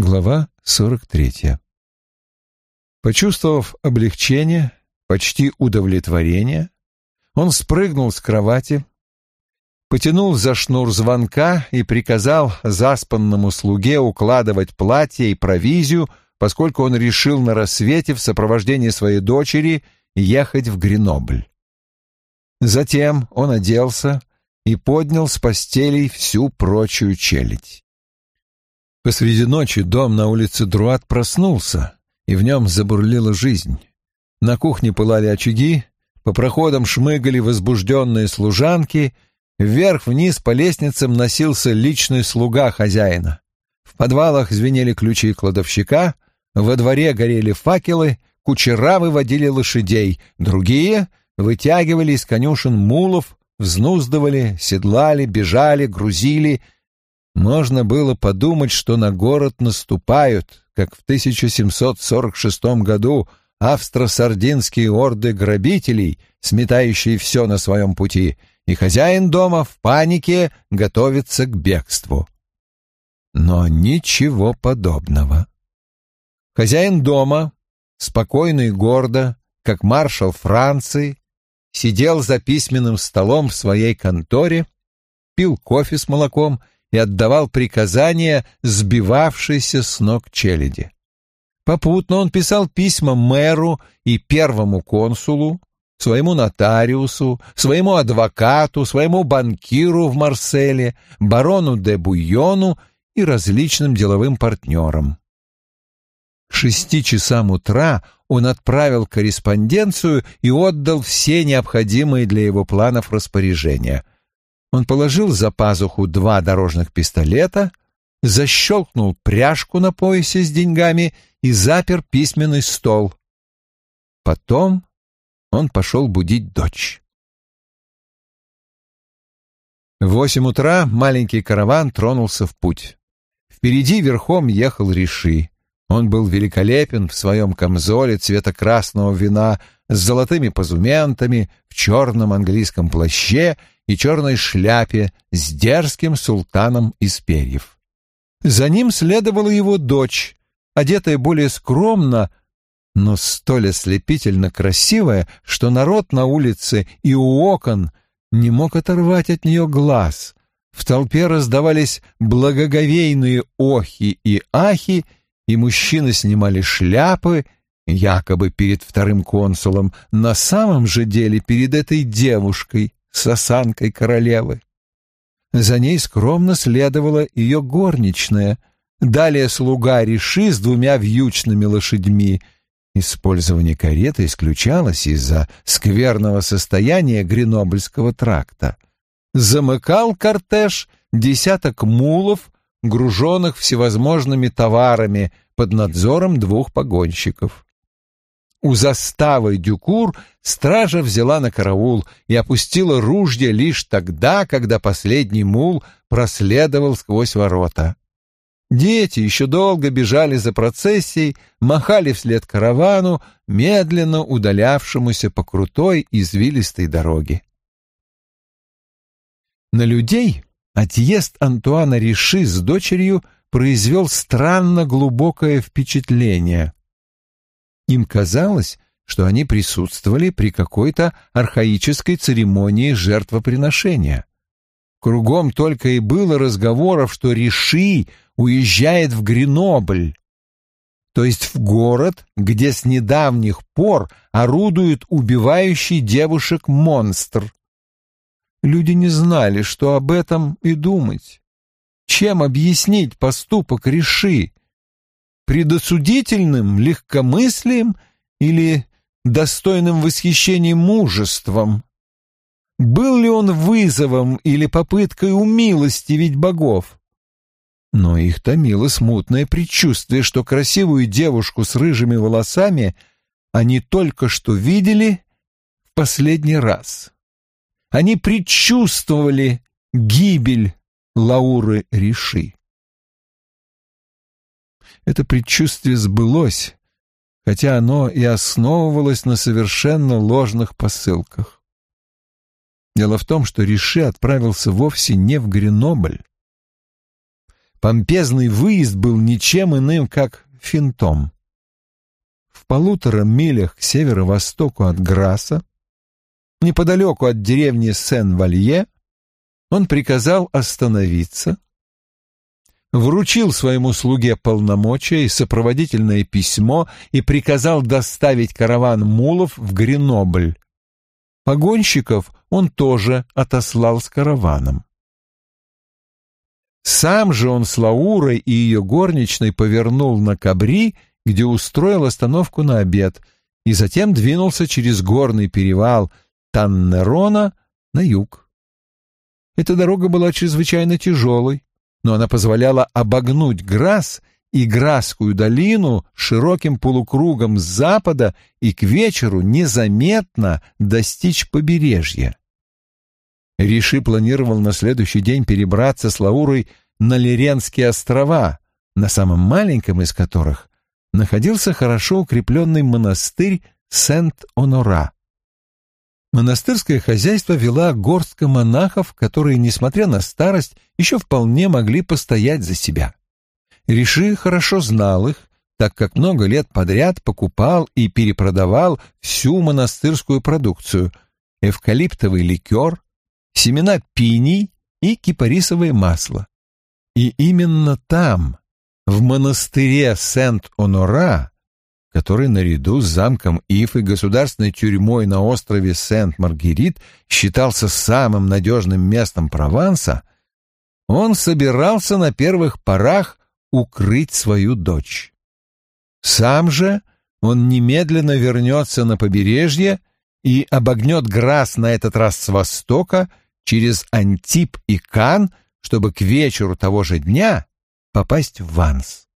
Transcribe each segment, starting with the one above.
Глава 43. Почувствовав облегчение, почти удовлетворение, он спрыгнул с кровати, потянул за шнур звонка и приказал заспанному слуге укладывать платье и провизию, поскольку он решил на рассвете в сопровождении своей дочери ехать в Гренобль. Затем он оделся и поднял с постелей всю прочую челядь. Посреди ночи дом на улице Друат проснулся, и в нем забурлила жизнь. На кухне пылали очаги, по проходам шмыгали возбужденные служанки, вверх-вниз по лестницам носился личный слуга хозяина. В подвалах звенели ключи кладовщика, во дворе горели факелы, кучера выводили лошадей, другие вытягивали из конюшен мулов, взнуздывали, седлали, бежали, грузили — можно было подумать, что на город наступают, как в 1746 году австро-сардинские орды грабителей, сметающие все на своем пути, и хозяин дома в панике готовится к бегству. Но ничего подобного. Хозяин дома, спокойно и гордо, как маршал Франции, сидел за письменным столом в своей конторе, пил кофе с молоком и отдавал приказания сбивавшейся с ног челяди. Попутно он писал письма мэру и первому консулу, своему нотариусу, своему адвокату, своему банкиру в Марселе, барону де Буйону и различным деловым партнерам. К шести часам утра он отправил корреспонденцию и отдал все необходимые для его планов распоряжения — он положил за пазуху два дорожных пистолета, защелкнул пряжку на поясе с деньгами и запер письменный стол. Потом он пошел будить дочь. В восемь утра маленький караван тронулся в путь. Впереди верхом ехал Риши. Он был великолепен в своем камзоле цвета красного вина с золотыми позументами, в черном английском плаще и черной шляпе с дерзким султаном из перьев. За ним следовала его дочь, одетая более скромно, но столь ослепительно красивая, что народ на улице и у окон не мог оторвать от нее глаз. В толпе раздавались благоговейные охи и ахи, и мужчины снимали шляпы, якобы перед вторым консулом, на самом же деле перед этой девушкой, с осанкой королевы. За ней скромно следовала ее горничная, далее слуга Риши с двумя вьючными лошадьми. Использование кареты исключалось из-за скверного состояния Гренобльского тракта. Замыкал кортеж десяток мулов, груженных всевозможными товарами под надзором двух погонщиков. У заставы Дюкур стража взяла на караул и опустила ружья лишь тогда, когда последний мул проследовал сквозь ворота. Дети еще долго бежали за процессией, махали вслед каравану, медленно удалявшемуся по крутой извилистой дороге. На людей отъезд Антуана Риши с дочерью произвел странно глубокое впечатление. Им казалось, что они присутствовали при какой-то архаической церемонии жертвоприношения. Кругом только и было разговоров, что Риши уезжает в Гренобль, то есть в город, где с недавних пор орудует убивающий девушек монстр. Люди не знали, что об этом и думать. Чем объяснить поступок Риши? Предосудительным легкомыслием или достойным восхищения мужеством? Был ли он вызовом или попыткой умилостивить богов? Но их томило смутное предчувствие, что красивую девушку с рыжими волосами они только что видели в последний раз. Они предчувствовали гибель Лауры Риши. Это предчувствие сбылось, хотя оно и основывалось на совершенно ложных посылках. Дело в том, что Риши отправился вовсе не в Гренобль. помпезный выезд был ничем иным, как финтом. В полутора милях к северо-востоку от Граса, неподалеку от деревни Сен-Валье, он приказал остановиться, вручил своему слуге полномочия и сопроводительное письмо и приказал доставить караван мулов в Гренобль. Погонщиков он тоже отослал с караваном. Сам же он с Лаурой и ее горничной повернул на Кабри, где устроил остановку на обед, и затем двинулся через горный перевал Таннерона на юг. Эта дорога была чрезвычайно тяжелой, но она позволяла обогнуть Грасс и Грасскую долину широким полукругом с запада и к вечеру незаметно достичь побережья. Риши планировал на следующий день перебраться с Лаурой на Лиренские острова, на самом маленьком из которых находился хорошо укрепленный монастырь Сент-Онора. Монастырское хозяйство вела горстка монахов, которые, несмотря на старость, еще вполне могли постоять за себя. Риши хорошо знал их, так как много лет подряд покупал и перепродавал всю монастырскую продукцию — эвкалиптовый ликер, семена пиний и кипарисовое масло. И именно там, в монастыре Сент-Онора, который наряду с замком Иф и государственной тюрьмой на острове Сент-Маргерит считался самым надежным местом Прованса, он собирался на первых порах укрыть свою дочь. Сам же он немедленно вернется на побережье и обогнет Грас на этот раз с востока через Антип и Кан, чтобы к вечеру того же дня попасть в Ванс.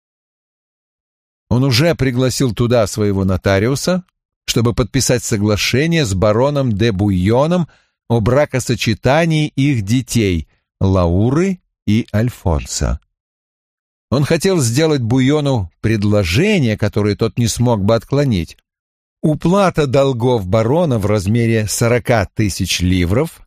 Он уже пригласил туда своего нотариуса, чтобы подписать соглашение с бароном де Буйоном о бракосочетании их детей Лауры и Альфонса. Он хотел сделать Буйону предложение, которое тот не смог бы отклонить. Уплата долгов барона в размере сорока тысяч ливров,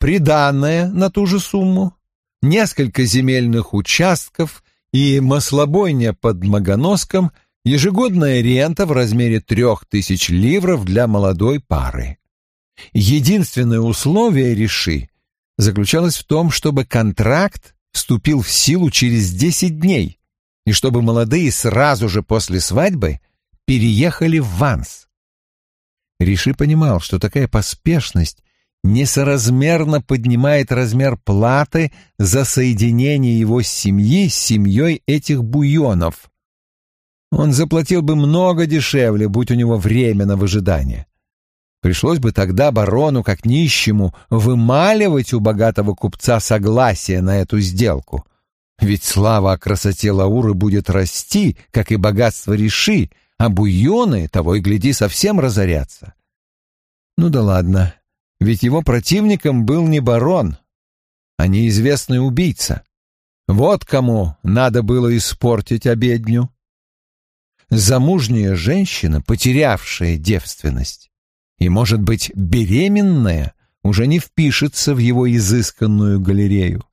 приданное на ту же сумму, несколько земельных участков и маслобойня под Магоноском — ежегодная рента в размере трех тысяч ливров для молодой пары. Единственное условие реши заключалось в том, чтобы контракт вступил в силу через десять дней и чтобы молодые сразу же после свадьбы переехали в Ванс. Риши понимал, что такая поспешность несоразмерно поднимает размер платы за соединение его семьи с семьей этих буйонов, он заплатил бы много дешевле, будь у него время на выжидание. Пришлось бы тогда барону, как нищему, вымаливать у богатого купца согласие на эту сделку. Ведь слава о красоте Лауры будет расти, как и богатство Реши, а буйоны, того и гляди, совсем разорятся. Ну да ладно, ведь его противником был не барон, а неизвестный убийца. Вот кому надо было испортить обедню замужняя женщина, потерявшая девственность, и, может быть, беременная, уже не впишется в его изысканную галерею.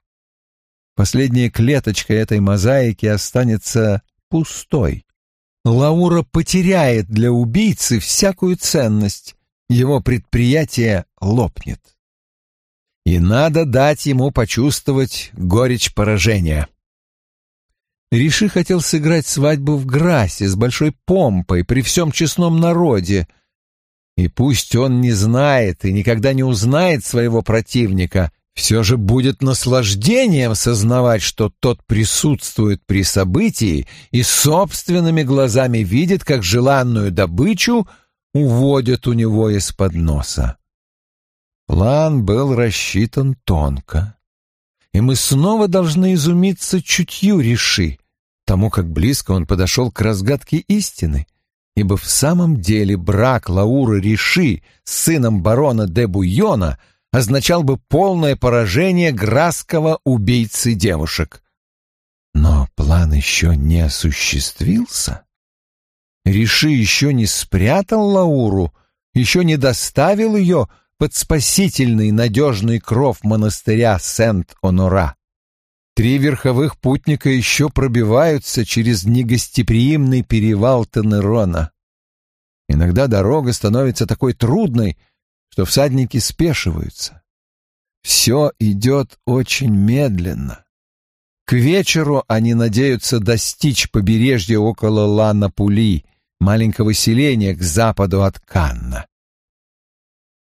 Последняя клеточка этой мозаики останется пустой. Лаура потеряет для убийцы всякую ценность, его предприятие лопнет. И надо дать ему почувствовать горечь поражения. Риши хотел сыграть свадьбу в Грасе с большой помпой при всем честном народе. И пусть он не знает и никогда не узнает своего противника, все же будет наслаждением сознавать, что тот присутствует при событии и собственными глазами видит, как желанную добычу уводят у него из-под носа. План был рассчитан тонко, и мы снова должны изумиться чутью Риши тому, как близко он подошел к разгадке истины, ибо в самом деле брак Лауры Риши с сыном барона де Буйона означал бы полное поражение грасского убийцы девушек. Но план еще не осуществился. Риши еще не спрятал Лауру, еще не доставил ее под спасительный надежный кров монастыря Сент-Онора. Три верховых путника еще пробиваются через негостеприимный перевал Тенерона. Иногда дорога становится такой трудной, что всадники спешиваются. Все идет очень медленно. К вечеру они надеются достичь побережья около Лана-Пули, маленького селения к западу от Канна.